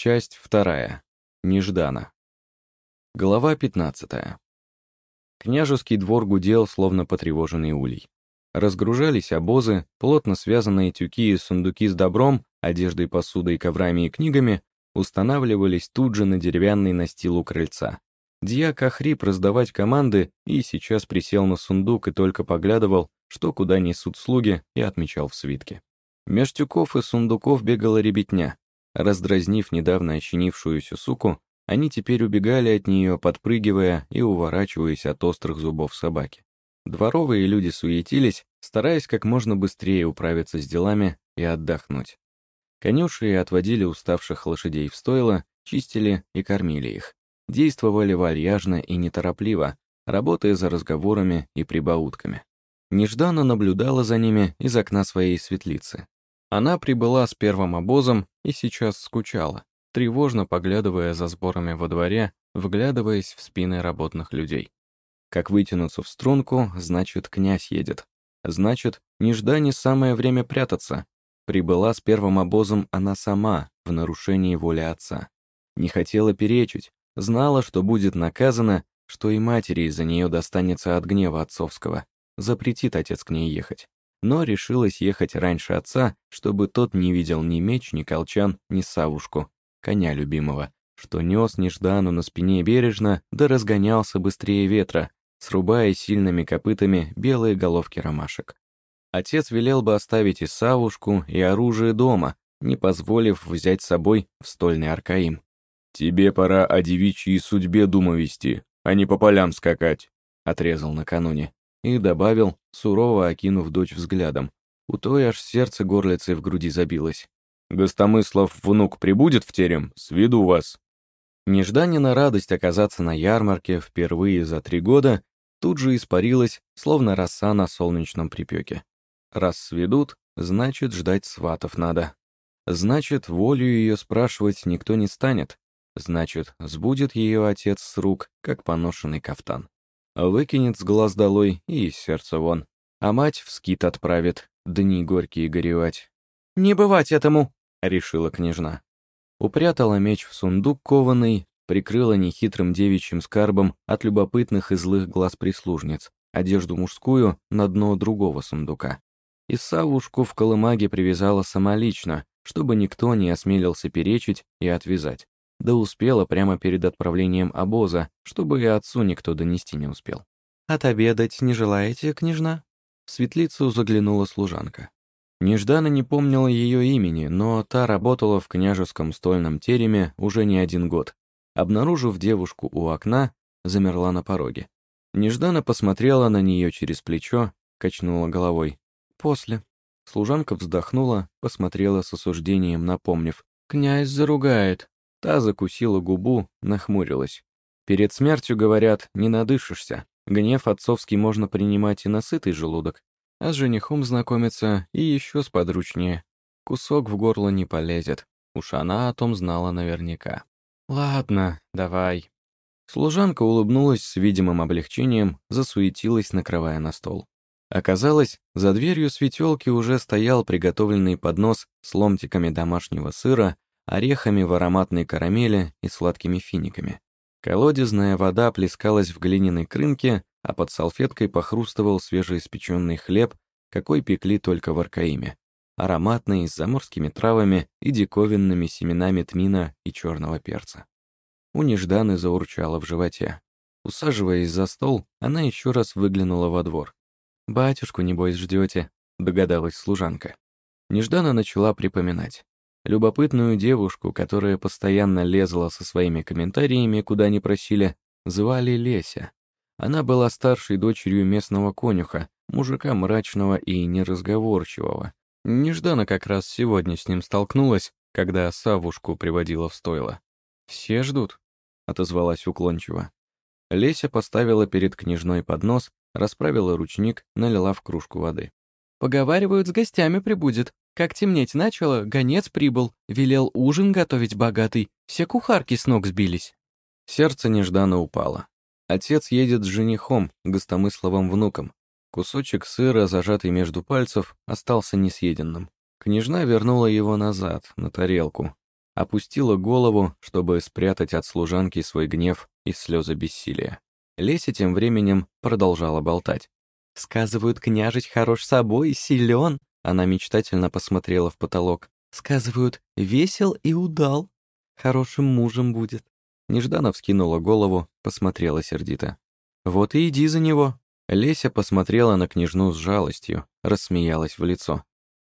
Часть вторая. Неждана. Глава 15. Княжеский двор гудел, словно потревоженный улей. Разгружались обозы, плотно связанные тюки и сундуки с добром, одеждой, посудой, коврами и книгами устанавливались тут же на деревянный настил у крыльца. Дьяк охрип раздавать команды и сейчас присел на сундук и только поглядывал, что куда несут слуги, и отмечал в свитке. Меж тюков и сундуков бегала ребятня. Раздразнив недавно ощенившуюся суку, они теперь убегали от нее, подпрыгивая и уворачиваясь от острых зубов собаки. Дворовые люди суетились, стараясь как можно быстрее управиться с делами и отдохнуть. Конюши отводили уставших лошадей в стойло, чистили и кормили их. Действовали вальяжно и неторопливо, работая за разговорами и прибаутками. Нежданно наблюдала за ними из окна своей светлицы. Она прибыла с первым обозом и сейчас скучала, тревожно поглядывая за сборами во дворе, вглядываясь в спины работных людей. Как вытянуться в струнку, значит, князь едет. Значит, неждане самое время прятаться. Прибыла с первым обозом она сама, в нарушении воли отца. Не хотела перечить, знала, что будет наказана, что и матери из-за нее достанется от гнева отцовского. Запретит отец к ней ехать. Но решилась ехать раньше отца, чтобы тот не видел ни меч, ни колчан, ни савушку, коня любимого, что нес неждану на спине бережно, да разгонялся быстрее ветра, срубая сильными копытами белые головки ромашек. Отец велел бы оставить и савушку, и оружие дома, не позволив взять с собой в стольный Аркаим. «Тебе пора о девичьей судьбе дума вести, а не по полям скакать», — отрезал накануне. И добавил, сурово окинув дочь взглядом. У той аж сердце горлицей в груди забилось. «Гостомыслов внук прибудет в терем, сведу вас». Нежданина радость оказаться на ярмарке впервые за три года тут же испарилась, словно роса на солнечном припеке. Раз сведут, значит, ждать сватов надо. Значит, волю ее спрашивать никто не станет. Значит, сбудет ее отец с рук, как поношенный кафтан. Выкинет с глаз долой и из сердца вон. А мать в скит отправит, дни горькие горевать. «Не бывать этому!» — решила княжна. Упрятала меч в сундук кованый, прикрыла нехитрым девичьим скарбом от любопытных и злых глаз прислужниц, одежду мужскую на дно другого сундука. И Савушку в колымаге привязала самолично, чтобы никто не осмелился перечить и отвязать. Да успела прямо перед отправлением обоза, чтобы и отцу никто донести не успел. «Отобедать не желаете, княжна?» В светлицу заглянула служанка. Неждана не помнила ее имени, но та работала в княжеском стольном тереме уже не один год. Обнаружив девушку у окна, замерла на пороге. Неждана посмотрела на нее через плечо, качнула головой. «После». Служанка вздохнула, посмотрела с осуждением, напомнив. «Князь заругает». Та закусила губу, нахмурилась. Перед смертью, говорят, не надышишься. Гнев отцовский можно принимать и на сытый желудок, а с женихом знакомиться и еще сподручнее. Кусок в горло не полезет. Уж она о том знала наверняка. «Ладно, давай». Служанка улыбнулась с видимым облегчением, засуетилась, накрывая на стол. Оказалось, за дверью светелки уже стоял приготовленный поднос с ломтиками домашнего сыра, орехами в ароматной карамели и сладкими финиками. Колодезная вода плескалась в глиняной крынке, а под салфеткой похрустывал свежеиспеченный хлеб, какой пекли только в Аркаиме. Ароматный, с заморскими травами и диковинными семенами тмина и черного перца. У Нежданы заурчало в животе. Усаживаясь за стол, она еще раз выглянула во двор. «Батюшку, небось, ждете», — догадалась служанка. Неждана начала припоминать. Любопытную девушку, которая постоянно лезла со своими комментариями, куда не просили, звали Леся. Она была старшей дочерью местного конюха, мужика мрачного и неразговорчивого. Нежданно как раз сегодня с ним столкнулась, когда Савушку приводила в стойло. «Все ждут», — отозвалась уклончиво. Леся поставила перед княжной поднос, расправила ручник, налила в кружку воды. «Поговаривают, с гостями прибудет. Как темнеть начало, гонец прибыл, велел ужин готовить богатый, все кухарки с ног сбились». Сердце нежданно упало. Отец едет с женихом, гостомысловым внуком. Кусочек сыра, зажатый между пальцев, остался несъеденным. Княжна вернула его назад, на тарелку. опустила голову, чтобы спрятать от служанки свой гнев и слезы бессилия. Леся тем временем продолжала болтать. «Сказывают, княжич хорош собой, силен». Она мечтательно посмотрела в потолок. «Сказывают, весел и удал. Хорошим мужем будет». Нежданов скинула голову, посмотрела сердито. «Вот и иди за него». Леся посмотрела на княжну с жалостью, рассмеялась в лицо.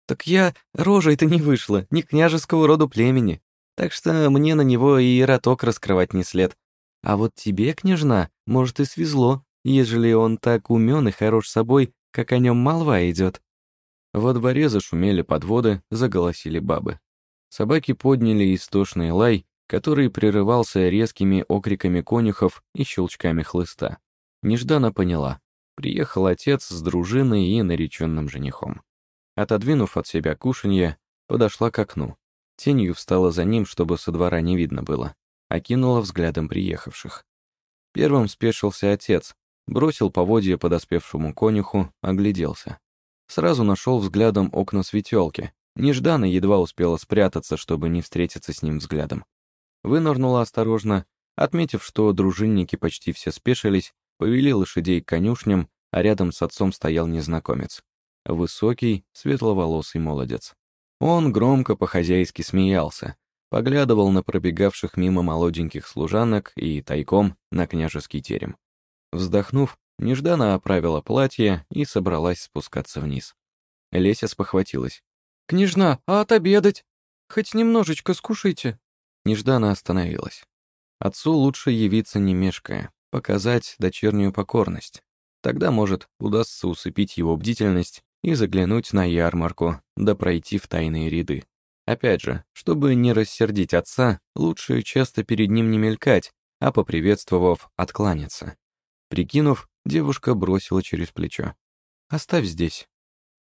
«Так я рожей-то не вышла, ни княжеского роду племени, так что мне на него и роток раскрывать не след. А вот тебе, княжна, может и свезло, ежели он так умен и хорош собой, как о нем молва идет. Во дворе зашумели подводы, заголосили бабы. Собаки подняли истошный лай, который прерывался резкими окриками конюхов и щелчками хлыста. Нежданно поняла. Приехал отец с дружиной и нареченным женихом. Отодвинув от себя кушанье, подошла к окну. Тенью встала за ним, чтобы со двора не видно было. Окинула взглядом приехавших. Первым спешился отец, бросил поводья подоспевшему конюху, огляделся. Сразу нашел взглядом окна светелки. Нежданно едва успела спрятаться, чтобы не встретиться с ним взглядом. Вынырнула осторожно, отметив, что дружинники почти все спешились, повели лошадей к конюшням, а рядом с отцом стоял незнакомец. Высокий, светловолосый молодец. Он громко по-хозяйски смеялся, поглядывал на пробегавших мимо молоденьких служанок и тайком на княжеский терем. Вздохнув, нежданно оправила платье и собралась спускаться вниз. Леся спохватилась. «Княжна, а отобедать? Хоть немножечко скушайте». Нежданно остановилась. Отцу лучше явиться не мешкая, показать дочернюю покорность. Тогда, может, удастся усыпить его бдительность и заглянуть на ярмарку, да пройти в тайные ряды. Опять же, чтобы не рассердить отца, лучше часто перед ним не мелькать, а поприветствовав, откланяться. Прикинув, девушка бросила через плечо. «Оставь здесь».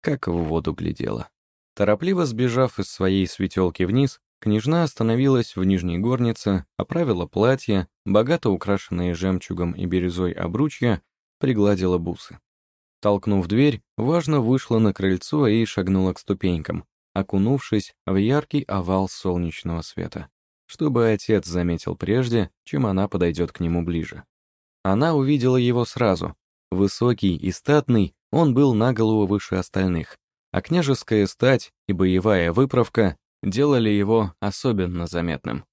Как в воду глядела. Торопливо сбежав из своей светелки вниз, Княжна остановилась в нижней горнице, оправила платье, богато украшенные жемчугом и бирюзой обручья, пригладила бусы. Толкнув дверь, важно вышла на крыльцо и шагнула к ступенькам, окунувшись в яркий овал солнечного света, чтобы отец заметил прежде, чем она подойдет к нему ближе. Она увидела его сразу. Высокий и статный, он был на голову выше остальных, а княжеская стать и боевая выправка делали его особенно заметным.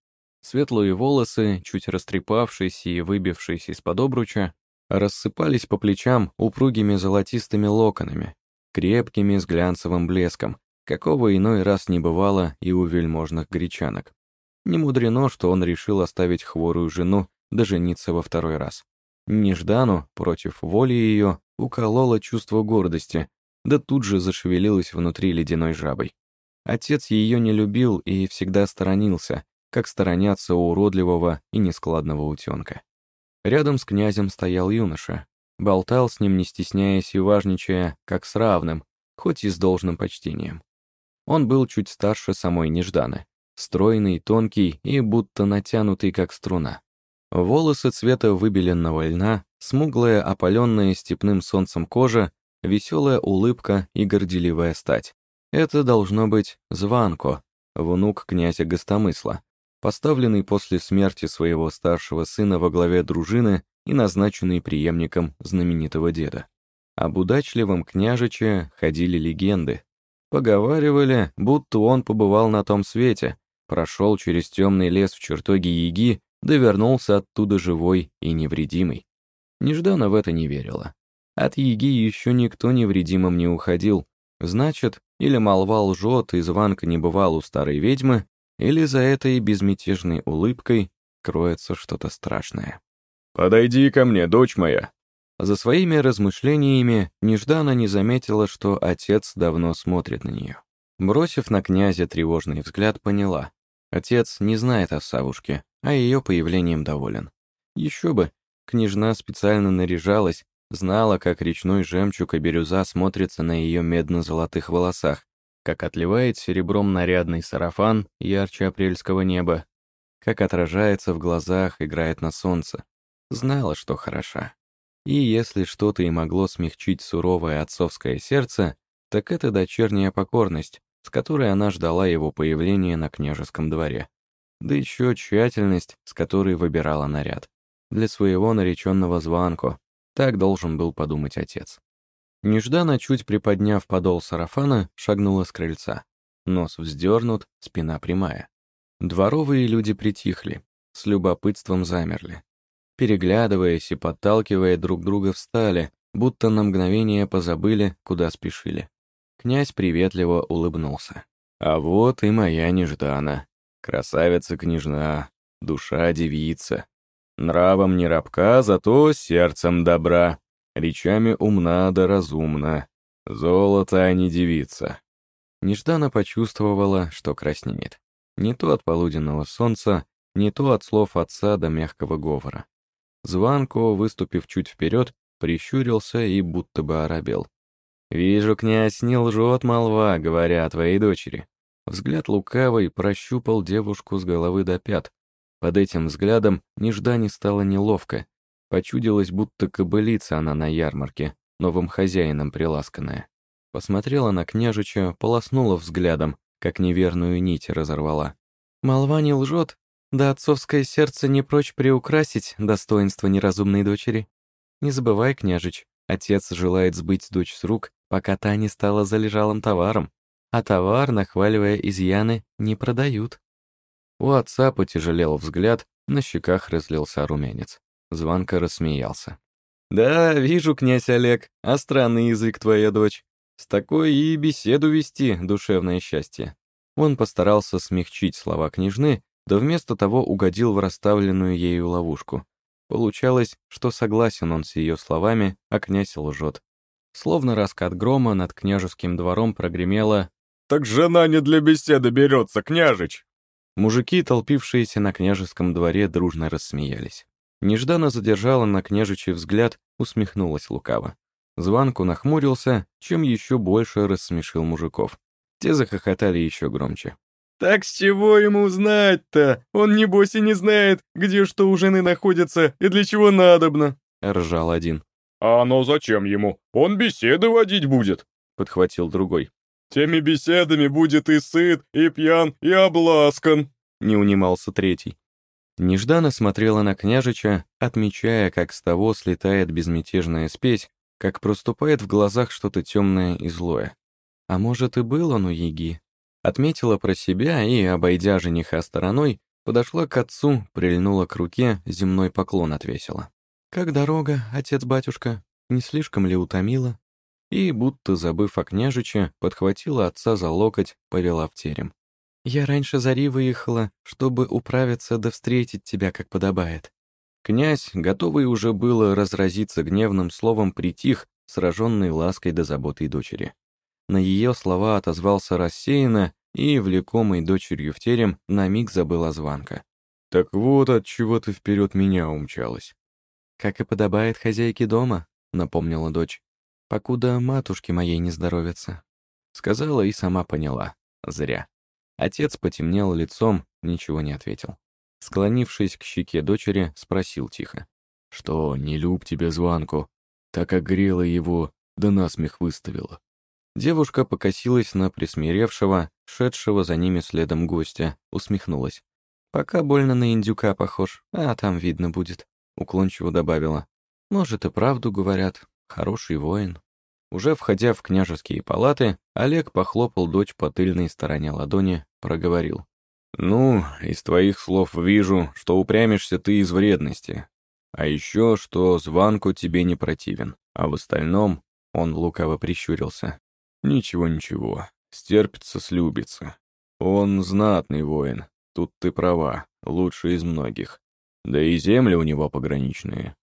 Светлые волосы, чуть растрепавшиеся и выбившиеся из-под обруча, рассыпались по плечам упругими золотистыми локонами, крепкими с глянцевым блеском, какого иной раз не бывало и у вельможных гречанок. Не мудрено, что он решил оставить хворую жену да жениться во второй раз. Неждану, против воли ее, укололо чувство гордости, да тут же зашевелилось внутри ледяной жабой. Отец ее не любил и всегда сторонился, как сторонятся у уродливого и нескладного утенка. Рядом с князем стоял юноша, болтал с ним, не стесняясь и важничая, как с равным, хоть и с должным почтением. Он был чуть старше самой Нежданы, стройный, тонкий и будто натянутый, как струна. Волосы цвета выбеленного льна, смуглая, опаленная степным солнцем кожа, веселая улыбка и горделивая стать. Это должно быть Званко, внук князя Гостомысла, поставленный после смерти своего старшего сына во главе дружины и назначенный преемником знаменитого деда. Об удачливом княжиче ходили легенды. Поговаривали, будто он побывал на том свете, прошел через темный лес в чертоге Яги, да вернулся оттуда живой и невредимый. Неждана в это не верила. От Яги еще никто невредимым не уходил, Значит, или молва лжет, и звонка не бывал у старой ведьмы, или за этой безмятежной улыбкой кроется что-то страшное. «Подойди ко мне, дочь моя!» За своими размышлениями Неждана не заметила, что отец давно смотрит на нее. Бросив на князя тревожный взгляд, поняла. Отец не знает о Савушке, а ее появлением доволен. Еще бы, княжна специально наряжалась, Знала, как речной жемчуг и бирюза смотрятся на ее медно-золотых волосах, как отливает серебром нарядный сарафан ярче апрельского неба, как отражается в глазах, играет на солнце. Знала, что хороша. И если что-то и могло смягчить суровое отцовское сердце, так это дочерняя покорность, с которой она ждала его появления на княжеском дворе. да еще тщательность, с которой выбирала наряд. Для своего нареченного звонку. Так должен был подумать отец. Нежданно, чуть приподняв подол сарафана, шагнула с крыльца. Нос вздернут, спина прямая. Дворовые люди притихли, с любопытством замерли. Переглядываясь и подталкивая друг друга встали, будто на мгновение позабыли, куда спешили. Князь приветливо улыбнулся. «А вот и моя неждана. Красавица-княжна, душа девица. Нравом не рабка, зато сердцем добра. Речами умна да разумна. Золото, а не девица». Неждана почувствовала, что краснеет. Не то от полуденного солнца, не то от слов отца до мягкого говора. Званко, выступив чуть вперед, прищурился и будто бы оробел. «Вижу, князь, не лжет молва, говоря о твоей дочери». Взгляд лукавый прощупал девушку с головы до пят. Под этим взглядом неждане стало неловко. Почудилось, будто кобылица она на ярмарке, новым хозяином приласканная. Посмотрела на княжича, полоснула взглядом, как неверную нить разорвала. «Молва не лжет, да отцовское сердце не прочь приукрасить достоинство неразумной дочери. Не забывай, княжич, отец желает сбыть дочь с рук, пока та не стала залежалым товаром, а товар, нахваливая изъяны, не продают». У отца потяжелел взгляд, на щеках разлился румянец. Званка рассмеялся. «Да, вижу, князь Олег, а странный язык твоя дочь. С такой и беседу вести душевное счастье». Он постарался смягчить слова княжны, да вместо того угодил в расставленную ею ловушку. Получалось, что согласен он с ее словами, а князь лжет. Словно раскат грома над княжеским двором прогремело «Так жена не для беседы берется, княжич!» Мужики, толпившиеся на княжеском дворе, дружно рассмеялись. Нежданно задержала на княжичий взгляд, усмехнулась лукаво. Званку нахмурился, чем еще больше рассмешил мужиков. Те захохотали еще громче. «Так с чего ему знать-то? Он, небось, и не знает, где что у жены находится и для чего надобно», — ржал один. «А оно зачем ему? Он беседы водить будет», — подхватил другой. «Теми беседами будет и сыт, и пьян, и обласкан», — не унимался третий. Нежданно смотрела на княжича, отмечая, как с того слетает безмятежная спесь, как проступает в глазах что-то темное и злое. А может, и был он у Еги, Отметила про себя и, обойдя жениха стороной, подошла к отцу, прильнула к руке, земной поклон отвесила. «Как дорога, отец-батюшка? Не слишком ли утомила?» И, будто забыв о княжиче, подхватила отца за локоть, повела в терем. «Я раньше зари выехала, чтобы управиться да встретить тебя, как подобает». Князь, готовый уже было разразиться гневным словом, притих, сраженный лаской до заботой дочери на ее слова отозвался рассеянно и, влекомый дочерью в терем, на миг забыл о звонка. «Так вот, от чего ты вперед меня умчалась». «Как и подобает хозяйке дома», — напомнила дочь, «покуда матушке моей не здоровится». Сказала и сама поняла. Зря. Отец потемнел лицом, ничего не ответил. Склонившись к щеке дочери, спросил тихо. «Что, не люб тебе звонку? Так огрела его, да насмех выставила». Девушка покосилась на присмиревшего, шедшего за ними следом гостя, усмехнулась. «Пока больно на индюка похож, а там видно будет», — уклончиво добавила. «Может, и правду говорят. Хороший воин». Уже входя в княжеские палаты, Олег похлопал дочь по тыльной стороне ладони, проговорил. «Ну, из твоих слов вижу, что упрямишься ты из вредности. А еще, что звонку тебе не противен. А в остальном...» — он лукаво прищурился. Ничего-ничего, стерпится, слюбится. Он знатный воин, тут ты права, лучший из многих. Да и земли у него пограничные.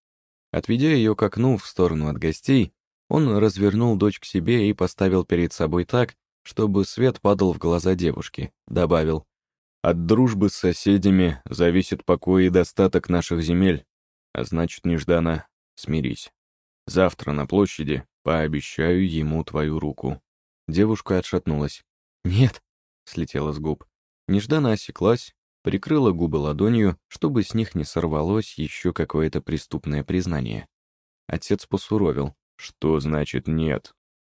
Отведя ее к окну в сторону от гостей, он развернул дочь к себе и поставил перед собой так, чтобы свет падал в глаза девушки, добавил. «От дружбы с соседями зависит покой и достаток наших земель, а значит, нежданно смирись. Завтра на площади пообещаю ему твою руку». Девушка отшатнулась. «Нет», — слетела с губ. Нежданно осеклась, прикрыла губы ладонью, чтобы с них не сорвалось еще какое-то преступное признание. Отец посуровил. «Что значит нет?»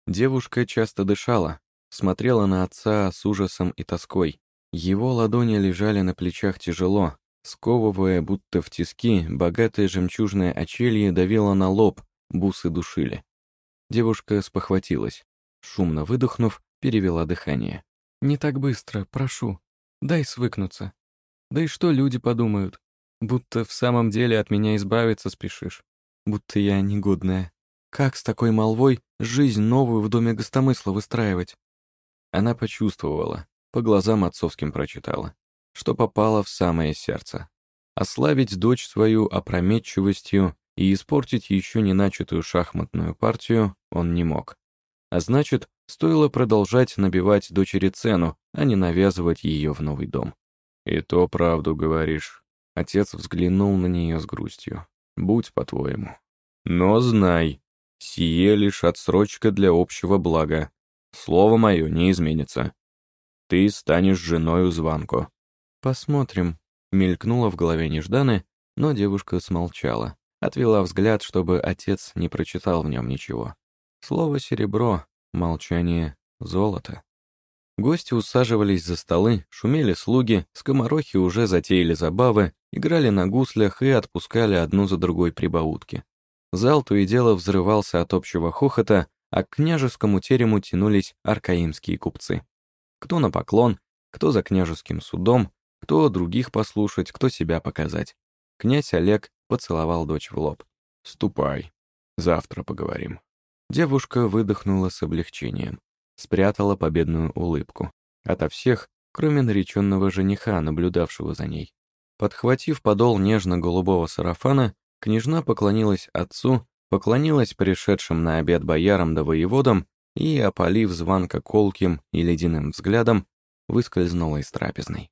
Девушка часто дышала, смотрела на отца с ужасом и тоской. Его ладони лежали на плечах тяжело, сковывая, будто в тиски, богатое жемчужное очелье давило на лоб, бусы душили. Девушка спохватилась. Шумно выдохнув, перевела дыхание. «Не так быстро, прошу. Дай свыкнуться. Да и что люди подумают? Будто в самом деле от меня избавиться спешишь. Будто я негодная. Как с такой молвой жизнь новую в доме гостомысла выстраивать?» Она почувствовала, по глазам отцовским прочитала, что попало в самое сердце. Ославить дочь свою опрометчивостью и испортить еще не начатую шахматную партию он не мог. А значит, стоило продолжать набивать дочери цену, а не навязывать ее в новый дом. «И то правду говоришь». Отец взглянул на нее с грустью. «Будь по-твоему. Но знай, сие лишь отсрочка для общего блага. Слово мое не изменится. Ты станешь женою Званко». «Посмотрим», — мелькнула в голове Нежданы, но девушка смолчала, отвела взгляд, чтобы отец не прочитал в нем ничего. Слово «серебро», молчание «золото». Гости усаживались за столы, шумели слуги, скоморохи уже затеяли забавы, играли на гуслях и отпускали одну за другой прибаутки. Зал то и дело взрывался от общего хохота, а к княжескому терему тянулись аркаимские купцы. Кто на поклон, кто за княжеским судом, кто других послушать, кто себя показать. Князь Олег поцеловал дочь в лоб. «Ступай, завтра поговорим». Девушка выдохнула с облегчением, спрятала победную улыбку. Ото всех, кроме нареченного жениха, наблюдавшего за ней. Подхватив подол нежно-голубого сарафана, княжна поклонилась отцу, поклонилась пришедшим на обед боярам да воеводам и, опалив звонко колким и ледяным взглядом, выскользнула из трапезной.